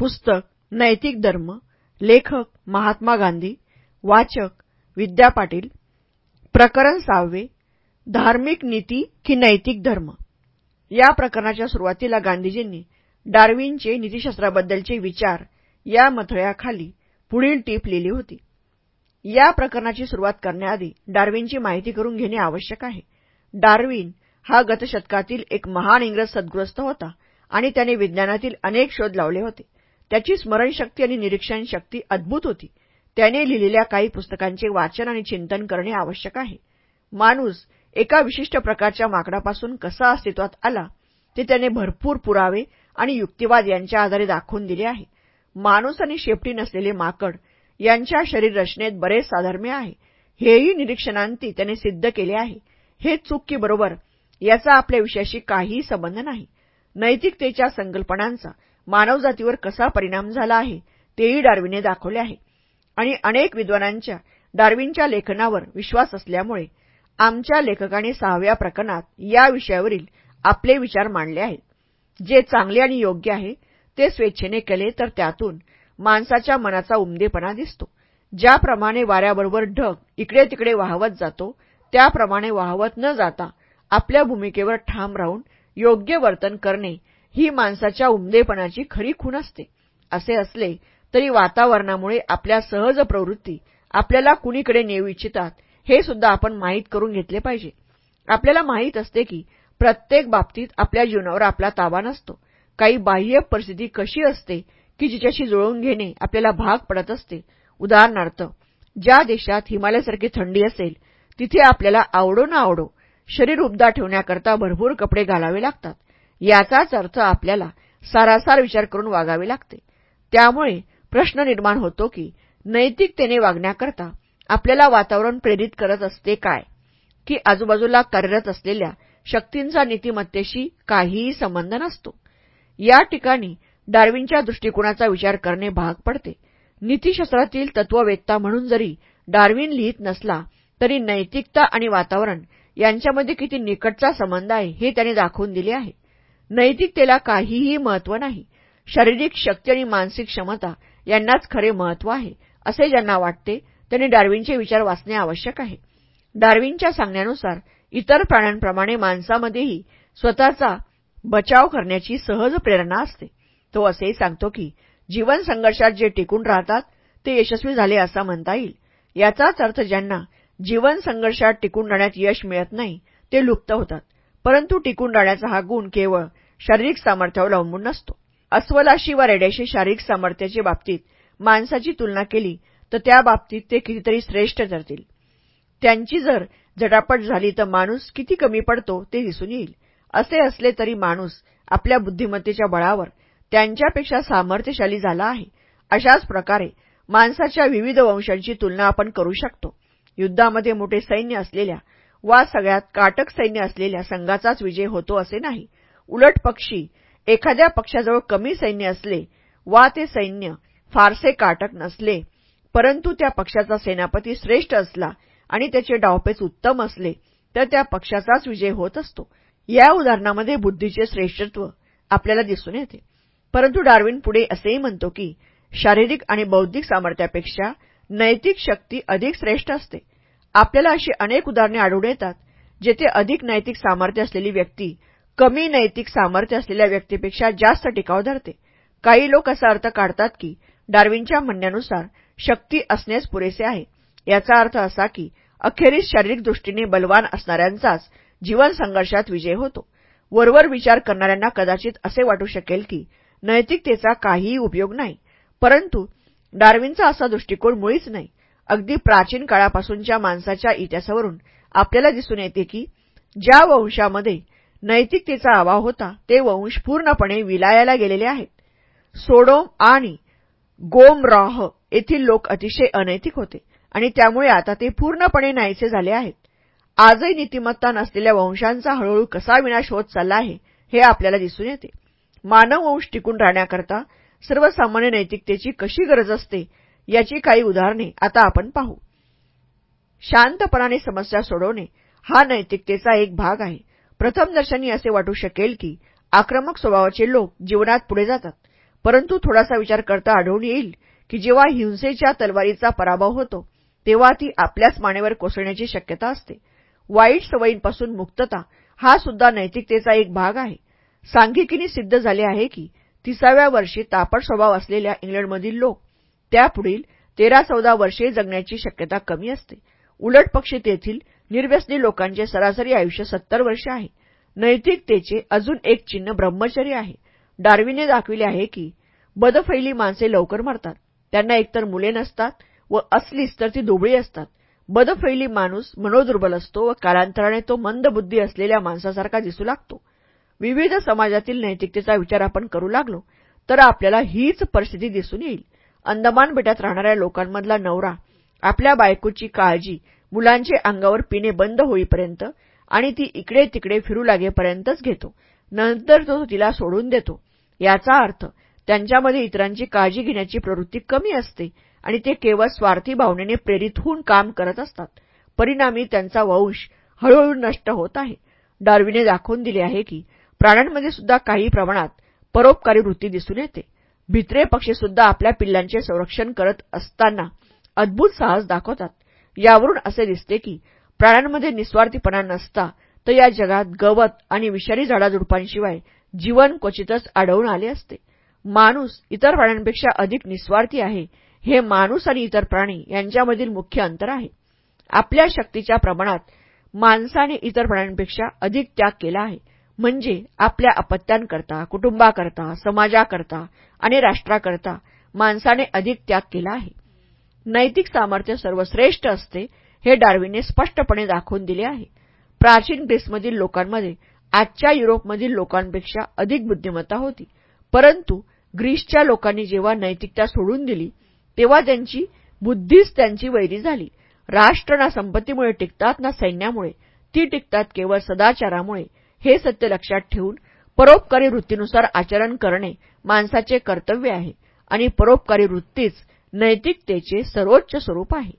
पुस्तक नैतिक धर्म लेखक महात्मा गांधी वाचक विद्या पाटील प्रकरण सहावे धार्मिक नीती की नैतिक धर्म. या प्रकरणाच्या सुरुवातीला गांधीजींनी डार्विनचे नीतीशास्त्राबद्दलचे विचार या मथळ्याखाली पुढील टीप लिहिली होती. या प्रकरणाची सुरुवात करण्याआधी डार्विनची माहिती करून घेणे आवश्यक आहे. डार्विन हा गतशतकातील एक महान इंग्रज सद्ग्रस्त होता आणि त्याने विज्ञानातील अनेक शोध लावले होते. त्याची स्मरणशक्ती आणि निरीक्षण शक्ती अद्भुत होती. त्याने लिहिलेल्या काही पुस्तकांचे वाचन आणि चिंतन करणे आवश्यक आहे. माणूस एका विशिष्ट प्रकारच्या माकडापासून कसा अस्तित्वात आला ते त्याने भरपूर पुरावे आणि युक्तिवाद यांच्या आधारे दाखवून दिले आहे. माणूस आणि शेपटी नसलेले माकड यांच्या शरीर रचनेत बरेच साधर्म्य आहे. हेही निरीक्षणांती त्याने सिद्ध केले आहे. हे चूक की बरोबर याचा आपल्या विषयाशी काहीही संबंध नाही. नैतिकतेच्या संकल्पनांचा मानवजातीवर कसा परिणाम झाला आहे तेही डार्विनने दाखवले आहे. आणि अनेक विद्वानांच्या डार्विनच्या लेखनावर विश्वास असल्यामुळे आमच्या लेखकाने सहाव्या प्रकरणात या विषयावरील आपले विचार मांडले आहेत. जे चांगले आणि योग्य आहे ते स्वेच्छेने केले तर त्यातून माणसाच्या मनाचा उमदेपणा दिसतो. ज्याप्रमाणे वाऱ्याबरोबर ढग इकडे तिकडे वाहवत जातो त्याप्रमाणे वाहवत न जाता आपल्या भूमिकेवर ठाम राहून योग्य वर्तन करणे ही माणसाच्या उमदेपणाची खरी खूण असते. असे असले तरी वातावरणामुळे आपल्या सहज प्रवृत्ती आपल्याला कुणीकडे नेऊ इच्छितात हे सुद्धा आपण माहीत करून घेतले पाहिजे. आपल्याला माहीत असते की प्रत्येक बाबतीत आपल्या जीवनावर आपला ताबा नसतो. काही बाह्य परिस्थिती कशी असते की जिच्याशी जुळवून घेणे आपल्याला भाग पडत असते. उदाहरणार्थ ज्या देशात हिमालयासारखी थंडी असेल तिथे आपल्याला आवडो ना आवडो शरीर उबदा ठेवण्याकरता भरपूर कपडे घालावे लागतात. याचाच अर्थ आपल्याला सारासार विचार करून वागावे लागते. त्यामुळे प्रश्न निर्माण होतो की नैतिकतेने वागण्याकरता आपल्याला वातावरण प्रेरित करत असते काय? की आजूबाजूला कार्यरत असलेल्या शक्तींचा नीतिमत्तेशी काहीही संबंध नसतो. या ठिकाणी डार्विनच्या दृष्टिकोनाचा विचार करणे भाग पडते. नीतीशास्त्रातील तत्ववेत्ता म्हणून जरी डार्विन लिहित नसला तरी नैतिकता आणि वातावरण यांच्यामध्ये किती निकटचा संबंध आहे हे त्याने दाखवून दिले आहे. नैतिकतेला काहीही महत्त्व नाही. शारीरिक शक्ती आणि मानसिक क्षमता यांनाच खरे महत्त्व आहे असे ज्यांना वाटते त्यांनी डार्विनचे विचार वाचणे आवश्यक आहे. डार्विनच्या सांगण्यानुसार इतर प्राण्यांप्रमाणे माणसामध्येही स्वतःचा बचाव करण्याची सहज प्रेरणा असते. तो असेही सांगतो की जीवन संघर्षात जे टिकून राहतात ते यशस्वी झाले असा म्हणता येईल. याचाच अर्थ ज्यांना जीवन संघर्षात टिकून राहण्यात यश मिळत नाही ते लुप्त होतात. परंतु टिकून राहण्याचा हा गुण केवळ शारीरिक सामर्थ्यावर अवलंबून नसतो. अस्वलाशी वा रेड्याशी शारीरिक सामर्थ्याच्या बाबतीत माणसाची तुलना केली तर त्या बाबतीत ते कितीतरी श्रेष्ठ ठरतील. त्यांची जर झटापट झाली तर माणूस किती कमी पडतो ते दिसून येईल. असे असले तरी माणूस आपल्या बुद्धिमत्तेच्या बळावर त्यांच्यापेक्षा सामर्थ्यशाली झाला आहे. अशाच प्रकारे माणसाच्या विविध वंशांची तुलना आपण करू शकतो. युद्धामध्ये मोठे सैन्य असलेल्या वा सगळ्यात काटक सैन्य असलेल्या संघाचाच विजय होतो असे नाही. उलट पक्षी एखाद्या पक्षाजवळ कमी सैन्य असले वा ते सैन्य फारसे काटक नसले परंतु त्या पक्षाचा सेनापती श्रेष्ठ असला आणि त्याचे डावपेच उत्तम असले तर त्या पक्षाचाच विजय होत असतो. या उदाहरणामध्ये बुद्धीचे श्रेष्ठत्व आपल्याला दिसून येते. परंतु डार्विन पुढे असेही म्हणतो की शारीरिक आणि बौद्धिक सामर्थ्यापेक्षा नैतिक शक्ती अधिक श्रेष्ठ असते. आपल्याला अशी अनेक उदाहरणे आढळून येतात जेथे अधिक नैतिक सामर्थ्य असलेली व्यक्ती कमी नैतिक सामर्थ्य असलेल्या व्यक्तीपेक्षा जास्त टिकाव धरते. काही लोक असा अर्थ काढतात की डार्विनच्या म्हणण्यानुसार शक्ती असणेच पुरेसे आहे. याचा अर्थ असा की अखेरीस शारीरिक दृष्टीने बलवान असणाऱ्यांचाच जीवन संघर्षात विजय होतो. वरवर विचार करणाऱ्यांना कदाचित असे वाटू शकेल की नैतिकतेचा काहीही उपयोग नाही. परंतु डार्विनचा असा दृष्टिकोन मुळीच नाही. अगदी प्राचीन काळापासूनच्या माणसाच्या इतिहासावरून आपल्याला दिसून येते की ज्या वंशामध्ये नैतिकतेचा अभाव होता ते वंश पूर्णपणे विलायाला गेलेले आहेत. सोडोम आणि गोमराह येथील लोक अतिशय अनैतिक होते आणि त्यामुळे आता ते पूर्णपणे नाहीसे झाले आहेत. आजही नीतिमत्ता नसलेल्या वंशांचा हळूहळू कसा विनाश होत चालला आहे हे आपल्याला दिसून येते. मानव वंश टिकून राहण्याकरता सर्वसामान्य नैतिकतेची कशी गरज असते याची काही उदाहरणे आता आपण पाहू. शांतपणाने समस्या सोडवणे हा नैतिकतेचा एक भाग आहे. प्रथम दर्शनी असे वाटू शकेल की आक्रमक स्वभावाचे लोक जीवनात पुढे जातात. परंतु थोडासा विचार करता आढळून येईल की जेव्हा हिंसेच्या तलवारीचा पराभव होतो तेव्हा ती आपल्याच मानेवर कोसळण्याची शक्यता असते. वाईट सवयींपासून मुक्तता हा सुद्धा नैतिकतेचा एक भाग आहे. सांघिकीने सिद्ध झाले आहे की तिसाव्या वर्षी तापट स्वभाव असलेल्या इंग्लंडमधील लोक त्यापुढील तेरा चौदा वर्षे जगण्याची शक्यता कमी असते. उलट पक्षी तेथील निर्व्यसनी लोकांचे सरासरी आयुष्य सत्तर वर्ष आहे. नैतिकतेचे अजून एक चिन्ह ब्रह्मचर्य आहे. डार्विने दाखविले आहे की बदफैली माणसे लवकर मरतात. त्यांना एकतर मुले नसतात व असलीच तर ती दुबळी असतात. बदफैली माणूस मनोदुर्बल असतो व कालांतराने तो मंदबुद्धी असलेल्या माणसासारखा दिसू लागतो. विविध समाजातील नैतिकतेचा विचार आपण करू लागलो तर आपल्याला हीच परिस्थिती दिसून येईल. अंदमान बेटात राहणाऱ्या लोकांमधला नवरा आपल्या बायकोची काळजी मुलांचे अंगावर पिणे बंद होईपर्यंत आणि ती इकडे तिकडे फिरू लागेपर्यंतच घेतो. नंतर तो तिला सोडून देतो. याचा अर्थ त्यांच्यामध्ये इतरांची काळजी घेण्याची प्रवृत्ती कमी असते आणि ते केवळ स्वार्थी भावनेने प्रेरित होऊन काम करत असतात. परिणामी त्यांचा वंश हळूहळू नष्ट होत आहे. डार्विने दाखवून दिले आहे की प्राण्यांमध्ये सुद्धा काही प्रमाणात परोपकारी वृत्ती दिसून येते. भित्रे पक्षी सुद्धा आपल्या पिल्लांचे संरक्षण करत असताना अद्भुत साहस दाखवतात. यावरून असे दिसते की प्राण्यांमध्ये निस्वार्थीपणा नसता तर या जगात गवत आणि विषारी झाडाझुडपांशिवाय जीवन क्वचितच आढळून आले असते. माणूस इतर प्राण्यांपेक्षा अधिक निस्वार्थी आहे हे माणूस आणि इतर प्राणी यांच्यामधील मुख्य अंतर आहे. आपल्या शक्तीच्या प्रमाणात माणसाने इतर प्राण्यांपेक्षा अधिक त्याग केला आहे म्हणजे आपल्या अपत्यांकरता कुटुंबाकरता समाजाकरता आणि राष्ट्राकरता माणसाने अधिक त्याग केला आहे. नैतिक सामर्थ्य सर्वश्रेष्ठ असते हे डार्विनने स्पष्टपणे दाखवून दिले आहे. प्राचीन ग्रीसमधील लोकांमध्ये आजच्या युरोपमधील लोकांपेक्षा अधिक बुद्धिमत्ता होती. परंतु ग्रीसच्या लोकांनी जेव्हा नैतिकता सोडून दिली तेव्हा त्यांची बुद्धीच त्यांची वैरी झाली. राष्ट्र ना संपत्तीमुळे टिकतात ना सैन्यामुळे ती टिकतात केवळ सदाचारामुळे. हे सत्य लक्षात ठेवून परोपकारी वृत्तीनुसार आचरण करणे माणसाचे कर्तव्य आहे आणि परोपकारी वृत्तीच नैतिकतेचे सर्वोच्च स्वरूप आहे.